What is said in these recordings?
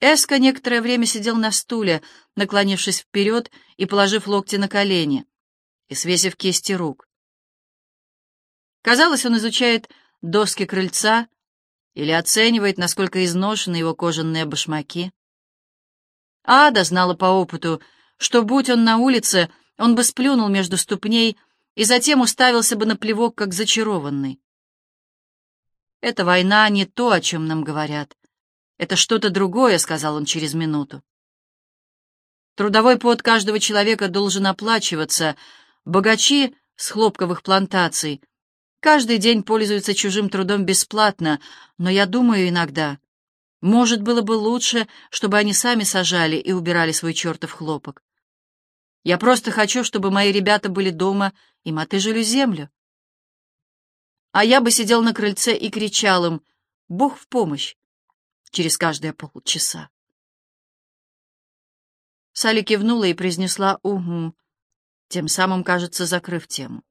Эска некоторое время сидел на стуле, наклонившись вперед и положив локти на колени, и свесив кисти рук. Казалось, он изучает доски крыльца или оценивает, насколько изношены его кожаные башмаки. Ада знала по опыту, что, будь он на улице, он бы сплюнул между ступней и затем уставился бы на плевок, как зачарованный. «Эта война не то, о чем нам говорят. Это что-то другое», — сказал он через минуту. Трудовой пот каждого человека должен оплачиваться. Богачи с хлопковых плантаций каждый день пользуются чужим трудом бесплатно, но я думаю иногда, может, было бы лучше, чтобы они сами сажали и убирали свой чертов хлопок. Я просто хочу, чтобы мои ребята были дома и мотыжили землю. А я бы сидел на крыльце и кричал им «Бог в помощь!» Через каждые полчаса. Салли кивнула и произнесла «Угу», тем самым, кажется, закрыв тему.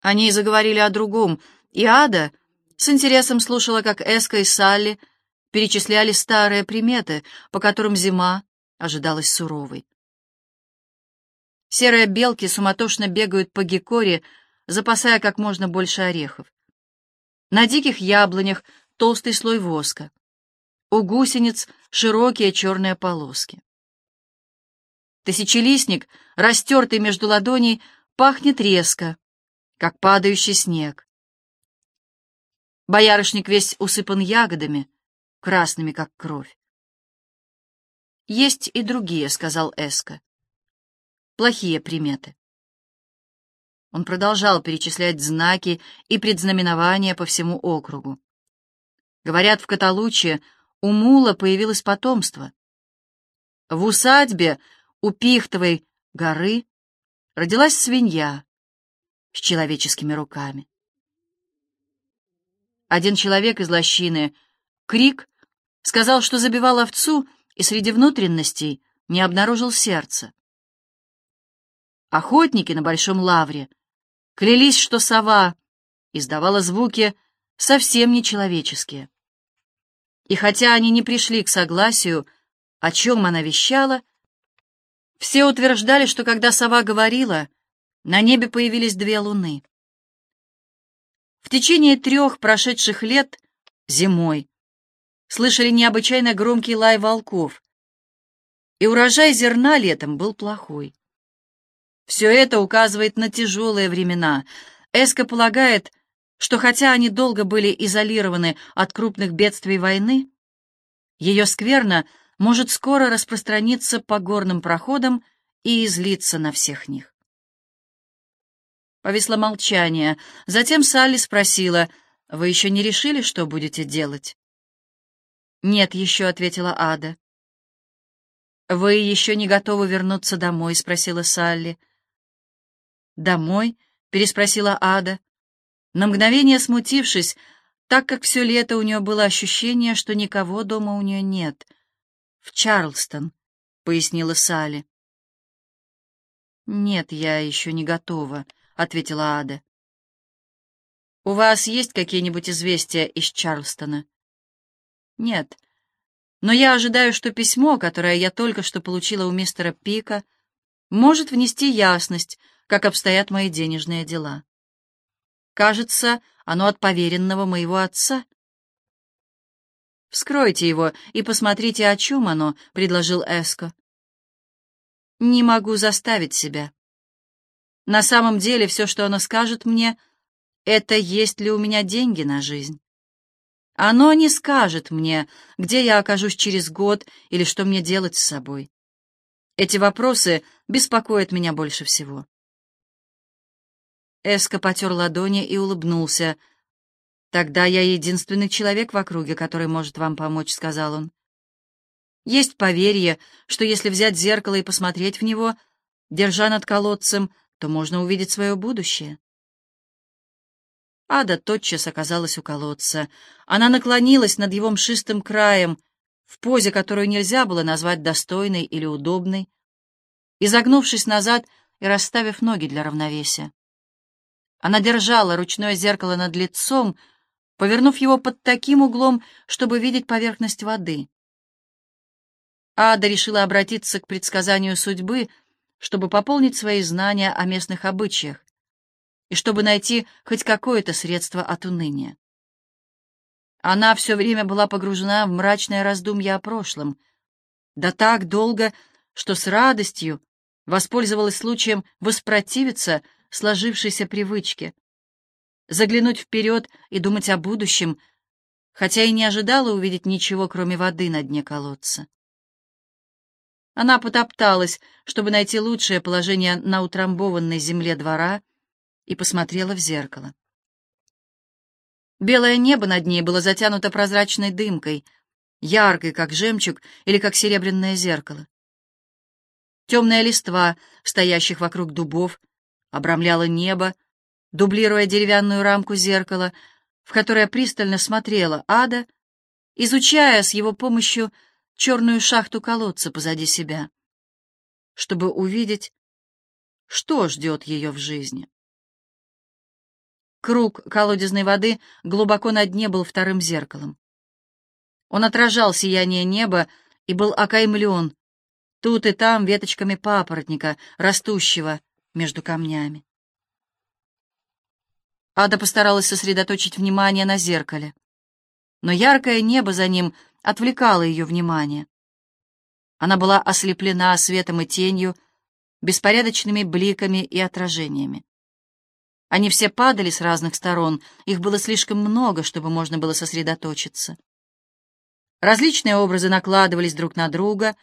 Они заговорили о другом, и Ада с интересом слушала, как Эска и Салли перечисляли старые приметы, по которым зима ожидалась суровой. Серые белки суматошно бегают по гекоре, запасая как можно больше орехов. На диких яблонях толстый слой воска. У гусениц широкие черные полоски. Тысячелистник, растертый между ладоней, пахнет резко, как падающий снег. Боярышник весь усыпан ягодами, красными, как кровь. «Есть и другие», — сказал Эска. «Плохие приметы». Он продолжал перечислять знаки и предзнаменования по всему округу. Говорят, в Каталуче у мула появилось потомство. В усадьбе у Пихтовой горы родилась свинья с человеческими руками. Один человек из лощины, Крик, сказал, что забивал овцу и среди внутренностей не обнаружил сердца. Охотники на Большом Лавре клялись, что сова издавала звуки совсем нечеловеческие. И хотя они не пришли к согласию, о чем она вещала, все утверждали, что когда сова говорила, на небе появились две луны. В течение трех прошедших лет, зимой, слышали необычайно громкий лай волков, и урожай зерна летом был плохой. Все это указывает на тяжелые времена. Эска полагает, что хотя они долго были изолированы от крупных бедствий войны, ее скверно может скоро распространиться по горным проходам и излиться на всех них. Повисло молчание. Затем Салли спросила, «Вы еще не решили, что будете делать?» «Нет еще», — ответила Ада. «Вы еще не готовы вернуться домой?» — спросила Салли. «Домой?» — переспросила Ада на мгновение смутившись, так как все лето у нее было ощущение, что никого дома у нее нет. «В Чарлстон», — пояснила Салли. «Нет, я еще не готова», — ответила Ада. «У вас есть какие-нибудь известия из Чарлстона?» «Нет. Но я ожидаю, что письмо, которое я только что получила у мистера Пика, может внести ясность, как обстоят мои денежные дела». Кажется, оно от поверенного моего отца. «Вскройте его и посмотрите, о чем оно», — предложил Эско. «Не могу заставить себя. На самом деле все, что оно скажет мне, это есть ли у меня деньги на жизнь. Оно не скажет мне, где я окажусь через год или что мне делать с собой. Эти вопросы беспокоят меня больше всего. Эско потер ладони и улыбнулся. «Тогда я единственный человек в округе, который может вам помочь», — сказал он. «Есть поверье, что если взять зеркало и посмотреть в него, держа над колодцем, то можно увидеть свое будущее». Ада тотчас оказалась у колодца. Она наклонилась над его мшистым краем, в позе, которую нельзя было назвать достойной или удобной, изогнувшись назад и расставив ноги для равновесия. Она держала ручное зеркало над лицом, повернув его под таким углом, чтобы видеть поверхность воды. Ада решила обратиться к предсказанию судьбы, чтобы пополнить свои знания о местных обычаях и чтобы найти хоть какое-то средство от уныния. Она все время была погружена в мрачное раздумье о прошлом, да так долго, что с радостью воспользовалась случаем воспротивиться сложившейся привычке, заглянуть вперед и думать о будущем, хотя и не ожидала увидеть ничего, кроме воды на дне колодца. Она потопталась, чтобы найти лучшее положение на утрамбованной земле двора, и посмотрела в зеркало. Белое небо над ней было затянуто прозрачной дымкой, яркой, как жемчуг или как серебряное зеркало. Темная листва, стоящих вокруг дубов, обрамляла небо, дублируя деревянную рамку зеркала, в которое пристально смотрела ада, изучая с его помощью черную шахту колодца позади себя, чтобы увидеть, что ждет ее в жизни. Круг колодезной воды глубоко на дне был вторым зеркалом. Он отражал сияние неба и был окаймлен тут и там веточками папоротника, растущего между камнями. Ада постаралась сосредоточить внимание на зеркале, но яркое небо за ним отвлекало ее внимание. Она была ослеплена светом и тенью, беспорядочными бликами и отражениями. Они все падали с разных сторон, их было слишком много, чтобы можно было сосредоточиться. Различные образы накладывались друг на друга,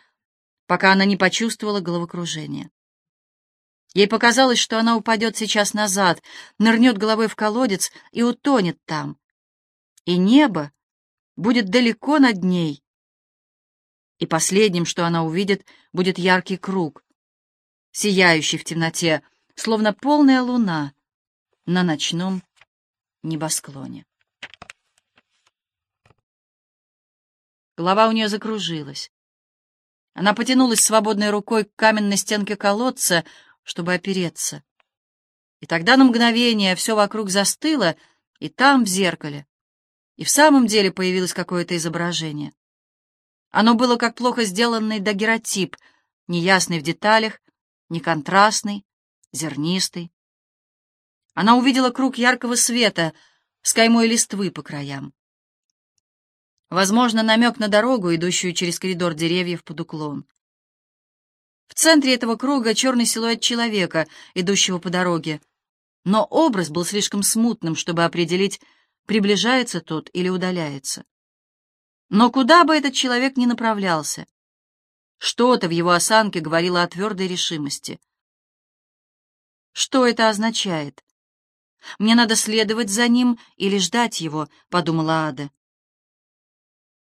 пока она не почувствовала головокружение. Ей показалось, что она упадет сейчас назад, нырнет головой в колодец и утонет там. И небо будет далеко над ней. И последним, что она увидит, будет яркий круг, сияющий в темноте, словно полная луна, на ночном небосклоне. Голова у нее закружилась. Она потянулась свободной рукой к каменной стенке колодца, чтобы опереться. И тогда на мгновение все вокруг застыло, и там, в зеркале, и в самом деле появилось какое-то изображение. Оно было как плохо сделанный дагеротип, неясный в деталях, неконтрастный, зернистый. Она увидела круг яркого света с каймой листвы по краям. Возможно, намек на дорогу, идущую через коридор деревьев под уклон. В центре этого круга черный силуэт человека, идущего по дороге, но образ был слишком смутным, чтобы определить, приближается тот или удаляется. Но куда бы этот человек ни направлялся, что-то в его осанке говорило о твердой решимости. Что это означает? Мне надо следовать за ним или ждать его, — подумала Ада.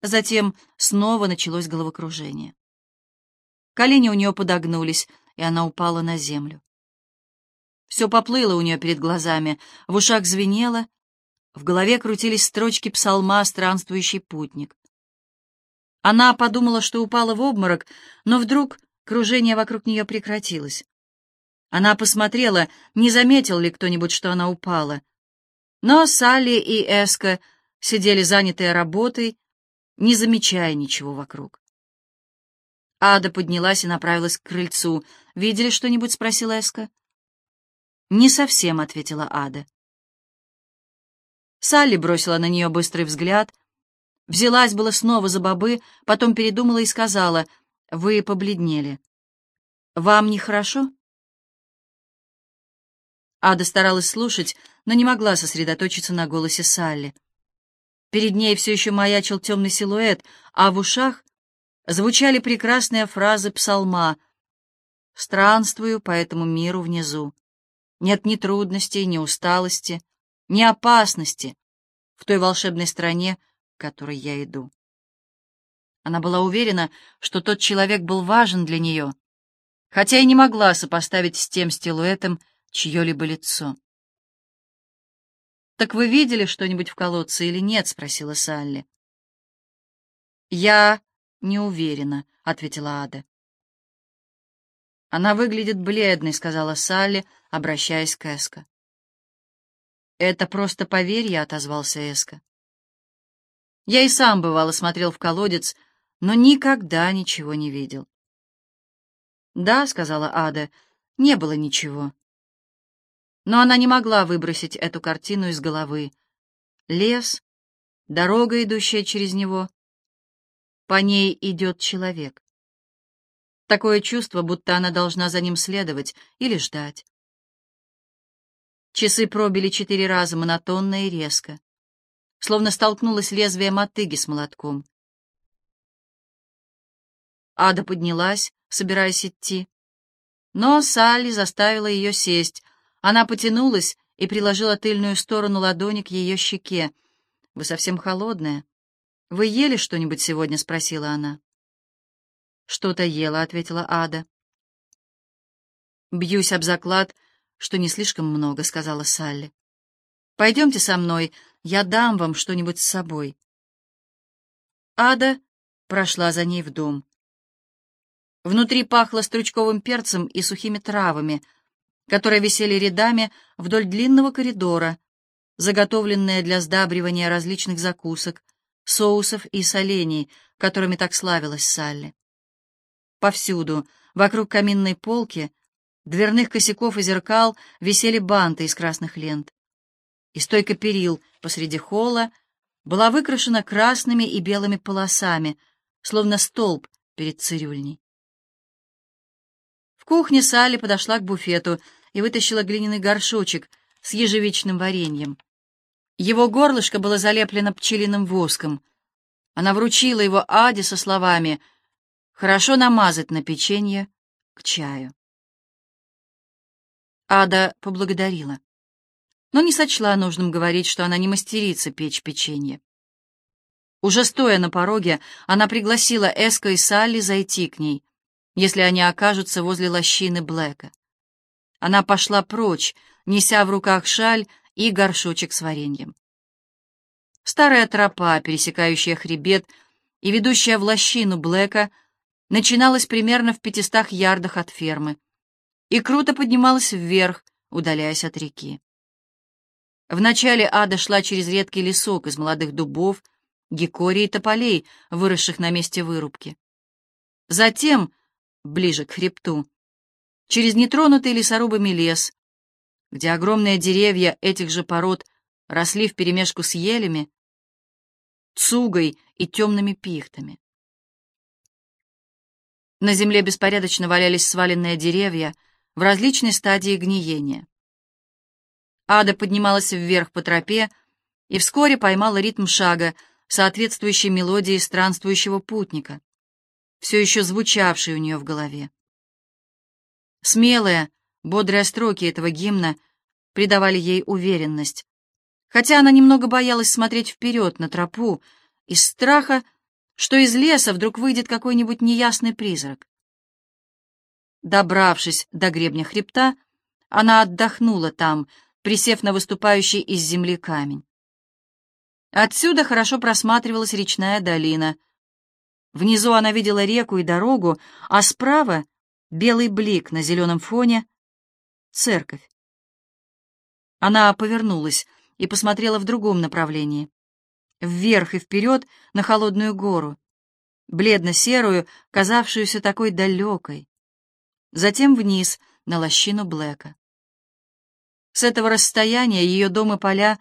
Затем снова началось головокружение. Колени у нее подогнулись, и она упала на землю. Все поплыло у нее перед глазами, в ушах звенело, в голове крутились строчки псалма «Странствующий путник». Она подумала, что упала в обморок, но вдруг кружение вокруг нее прекратилось. Она посмотрела, не заметил ли кто-нибудь, что она упала. Но Салли и Эска сидели занятые работой, не замечая ничего вокруг. Ада поднялась и направилась к крыльцу. «Видели что-нибудь?» — спросила Эска. «Не совсем», — ответила Ада. Салли бросила на нее быстрый взгляд, взялась было снова за бобы, потом передумала и сказала, «Вы побледнели. Вам нехорошо?» Ада старалась слушать, но не могла сосредоточиться на голосе Салли. Перед ней все еще маячил темный силуэт, а в ушах звучали прекрасные фразы псалма «Странствую по этому миру внизу. Нет ни трудностей, ни усталости, ни опасности в той волшебной стране, к которой я иду». Она была уверена, что тот человек был важен для нее, хотя и не могла сопоставить с тем силуэтом, чье-либо лицо. «Так вы видели что-нибудь в колодце или нет?» — спросила Салли. «Я не уверена», — ответила Ада. «Она выглядит бледной», — сказала Салли, обращаясь к Эско. «Это просто поверье», — отозвался Эско. Я и сам, бывало, смотрел в колодец, но никогда ничего не видел. «Да», — сказала Ада, — «не было ничего». Но она не могла выбросить эту картину из головы. Лес, дорога, идущая через него. По ней идет человек. Такое чувство, будто она должна за ним следовать или ждать. Часы пробили четыре раза монотонно и резко, словно столкнулось лезвие мотыги с молотком. Ада поднялась, собираясь идти. Но Салли заставила ее сесть. Она потянулась и приложила тыльную сторону ладони к ее щеке. «Вы совсем холодная. Вы ели что-нибудь сегодня?» — спросила она. «Что-то ела», — ответила Ада. «Бьюсь об заклад, что не слишком много», — сказала Салли. «Пойдемте со мной, я дам вам что-нибудь с собой». Ада прошла за ней в дом. Внутри пахло стручковым перцем и сухими травами, которые висели рядами вдоль длинного коридора, заготовленные для сдабривания различных закусок, соусов и солений, которыми так славилась Салли. Повсюду, вокруг каминной полки, дверных косяков и зеркал висели банты из красных лент. И стойка перил посреди холла была выкрашена красными и белыми полосами, словно столб перед цирюльней. В кухне Салли подошла к буфету и вытащила глиняный горшочек с ежевичным вареньем. Его горлышко было залеплено пчелиным воском. Она вручила его Аде со словами — Хорошо намазать на печенье к чаю. Ада поблагодарила, но не сочла нужным говорить, что она не мастерица печь печенье. Уже стоя на пороге, она пригласила Эско и Салли зайти к ней, если они окажутся возле лощины Блэка. Она пошла прочь, неся в руках шаль и горшочек с вареньем. Старая тропа, пересекающая хребет и ведущая в лощину Блэка, начиналась примерно в пятистах ярдах от фермы и круто поднималась вверх, удаляясь от реки. Вначале Ада шла через редкий лесок из молодых дубов, гикорий и тополей, выросших на месте вырубки. Затем, ближе к хребту, через нетронутый лесорубами лес, где огромные деревья этих же пород росли вперемешку с елями, цугой и темными пихтами. На земле беспорядочно валялись сваленные деревья в различной стадии гниения. Ада поднималась вверх по тропе и вскоре поймала ритм шага, соответствующий мелодии странствующего путника, все еще звучавшей у нее в голове. Смелые, бодрые строки этого гимна придавали ей уверенность, хотя она немного боялась смотреть вперед на тропу из страха, что из леса вдруг выйдет какой-нибудь неясный призрак. Добравшись до гребня хребта, она отдохнула там, присев на выступающий из земли камень. Отсюда хорошо просматривалась речная долина. Внизу она видела реку и дорогу, а справа — белый блик на зеленом фоне — церковь. Она повернулась и посмотрела в другом направлении вверх и вперед на холодную гору, бледно-серую, казавшуюся такой далекой, затем вниз на лощину Блэка. С этого расстояния ее дом и поля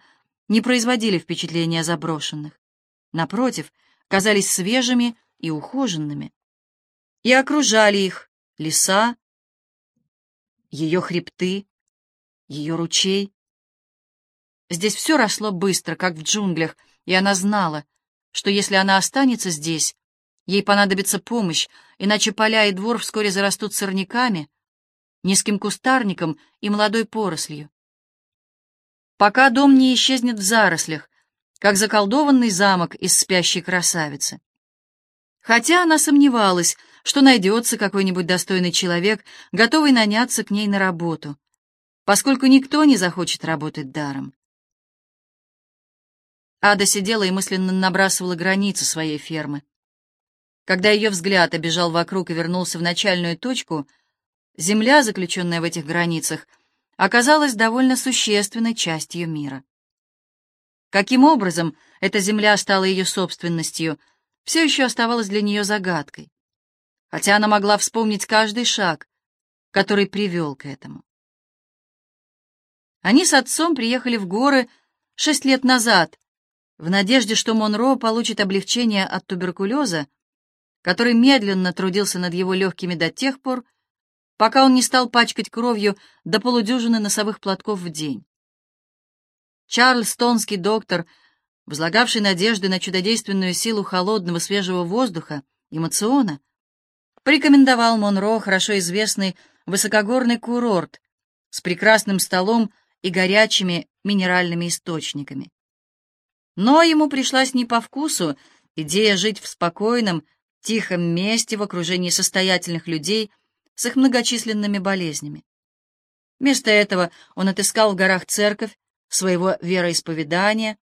не производили впечатления заброшенных. Напротив, казались свежими и ухоженными. И окружали их леса, ее хребты, ее ручей. Здесь все росло быстро, как в джунглях, и она знала, что если она останется здесь, ей понадобится помощь, иначе поля и двор вскоре зарастут сорняками, низким кустарником и молодой порослью. Пока дом не исчезнет в зарослях, как заколдованный замок из спящей красавицы. Хотя она сомневалась, что найдется какой-нибудь достойный человек, готовый наняться к ней на работу, поскольку никто не захочет работать даром. Ада сидела и мысленно набрасывала границы своей фермы. Когда ее взгляд обежал вокруг и вернулся в начальную точку, земля, заключенная в этих границах, оказалась довольно существенной частью мира. Каким образом эта земля стала ее собственностью, все еще оставалась для нее загадкой, хотя она могла вспомнить каждый шаг, который привел к этому. Они с отцом приехали в горы шесть лет назад, в надежде, что Монро получит облегчение от туберкулеза, который медленно трудился над его легкими до тех пор, пока он не стал пачкать кровью до полудюжины носовых платков в день. Чарльз Тонский доктор, возлагавший надежды на чудодейственную силу холодного свежего воздуха и мациона, порекомендовал Монро хорошо известный высокогорный курорт с прекрасным столом и горячими минеральными источниками. Но ему пришлась не по вкусу идея жить в спокойном, тихом месте в окружении состоятельных людей с их многочисленными болезнями. Вместо этого он отыскал в горах церковь своего вероисповедания,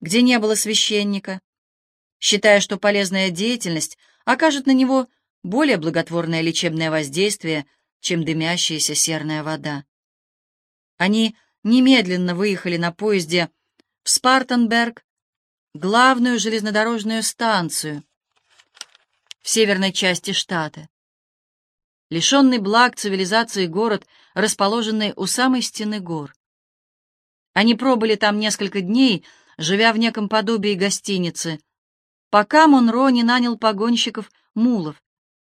где не было священника, считая, что полезная деятельность окажет на него более благотворное лечебное воздействие, чем дымящаяся серная вода. Они немедленно выехали на поезде в Спартанберг, главную железнодорожную станцию в северной части штата. Лишенный благ цивилизации город, расположенный у самой стены гор. Они пробыли там несколько дней, живя в неком подобии гостиницы, пока Монро не нанял погонщиков мулов,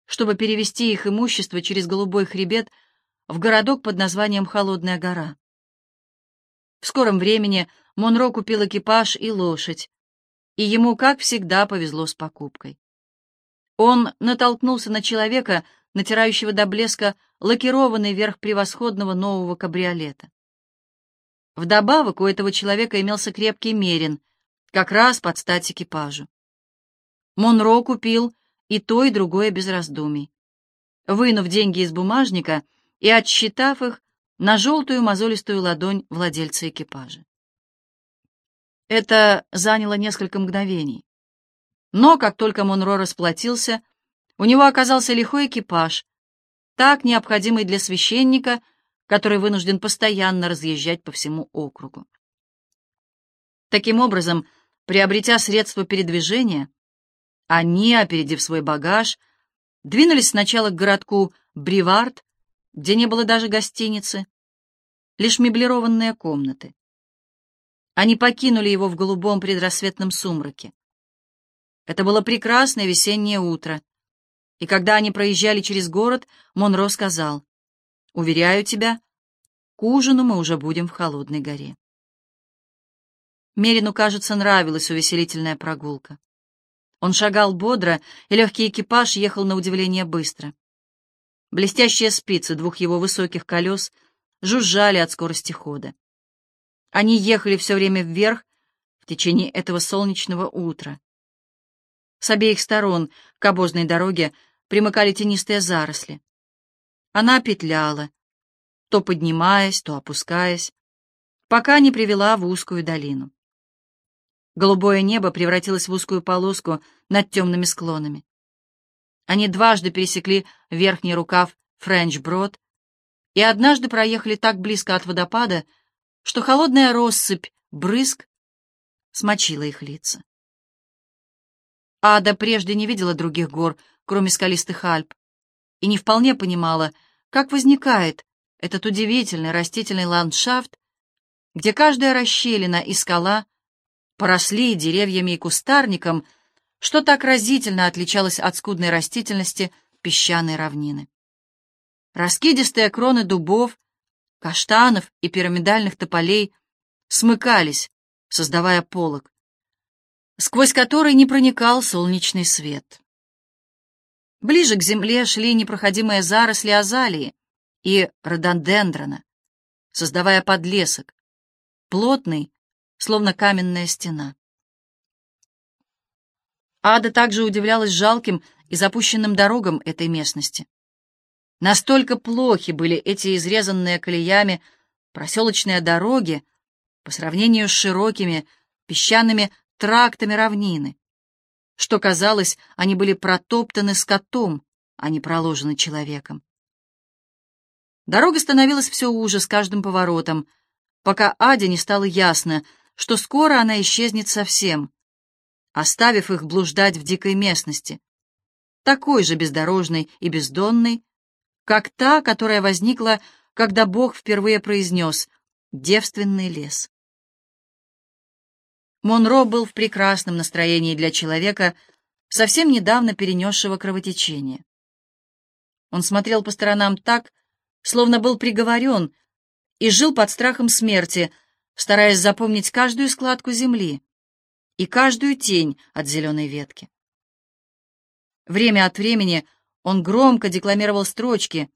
чтобы перевести их имущество через Голубой хребет в городок под названием Холодная гора. В скором времени Монро купил экипаж и лошадь, и ему, как всегда, повезло с покупкой. Он натолкнулся на человека, натирающего до блеска лакированный верх превосходного нового кабриолета. Вдобавок у этого человека имелся крепкий мерин, как раз под стать экипажу. Монро купил и то, и другое без раздумий. Вынув деньги из бумажника и отсчитав их на желтую мозолистую ладонь владельца экипажа. Это заняло несколько мгновений. Но как только Монро расплатился, у него оказался лихой экипаж, так необходимый для священника, который вынужден постоянно разъезжать по всему округу. Таким образом, приобретя средства передвижения, они, опередив свой багаж, двинулись сначала к городку Бривард, где не было даже гостиницы, лишь меблированные комнаты. Они покинули его в голубом предрассветном сумраке. Это было прекрасное весеннее утро, и когда они проезжали через город, Монро сказал, «Уверяю тебя, к ужину мы уже будем в Холодной горе». Мерину, кажется, нравилась увеселительная прогулка. Он шагал бодро, и легкий экипаж ехал на удивление быстро. Блестящие спицы двух его высоких колес жужжали от скорости хода. Они ехали все время вверх в течение этого солнечного утра. С обеих сторон к обозной дороге примыкали тенистые заросли. Она петляла, то поднимаясь, то опускаясь, пока не привела в узкую долину. Голубое небо превратилось в узкую полоску над темными склонами. Они дважды пересекли верхний рукав Френч-Брод и однажды проехали так близко от водопада, что холодная россыпь брызг смочила их лица. Ада прежде не видела других гор, кроме скалистых Альп, и не вполне понимала, как возникает этот удивительный растительный ландшафт, где каждая расщелина и скала поросли деревьями и кустарником, что так разительно отличалось от скудной растительности песчаной равнины. Раскидистые кроны дубов, каштанов и пирамидальных тополей смыкались, создавая полог, сквозь который не проникал солнечный свет. Ближе к земле шли непроходимые заросли азалии и рододендрона, создавая подлесок, плотный, словно каменная стена. Ада также удивлялась жалким и запущенным дорогам этой местности. Настолько плохи были эти изрезанные колеями проселочные дороги по сравнению с широкими песчаными трактами равнины, что, казалось, они были протоптаны скотом, а не проложены человеком. Дорога становилась все уже с каждым поворотом, пока Аде не стало ясно, что скоро она исчезнет совсем, оставив их блуждать в дикой местности, такой же бездорожной и бездонной, как та, которая возникла, когда Бог впервые произнес «девственный лес». Монро был в прекрасном настроении для человека, совсем недавно перенесшего кровотечение. Он смотрел по сторонам так, словно был приговорен, и жил под страхом смерти, стараясь запомнить каждую складку земли и каждую тень от зеленой ветки. Время от времени он громко декламировал строчки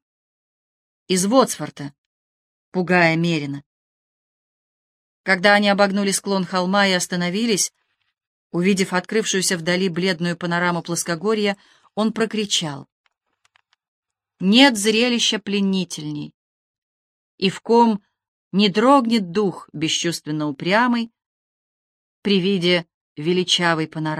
из Вотсфорта, пугая Мерина. Когда они обогнули склон холма и остановились, увидев открывшуюся вдали бледную панораму плоскогорья, он прокричал. «Нет зрелища пленнительней, и в ком не дрогнет дух бесчувственно упрямый при виде величавой панорамы.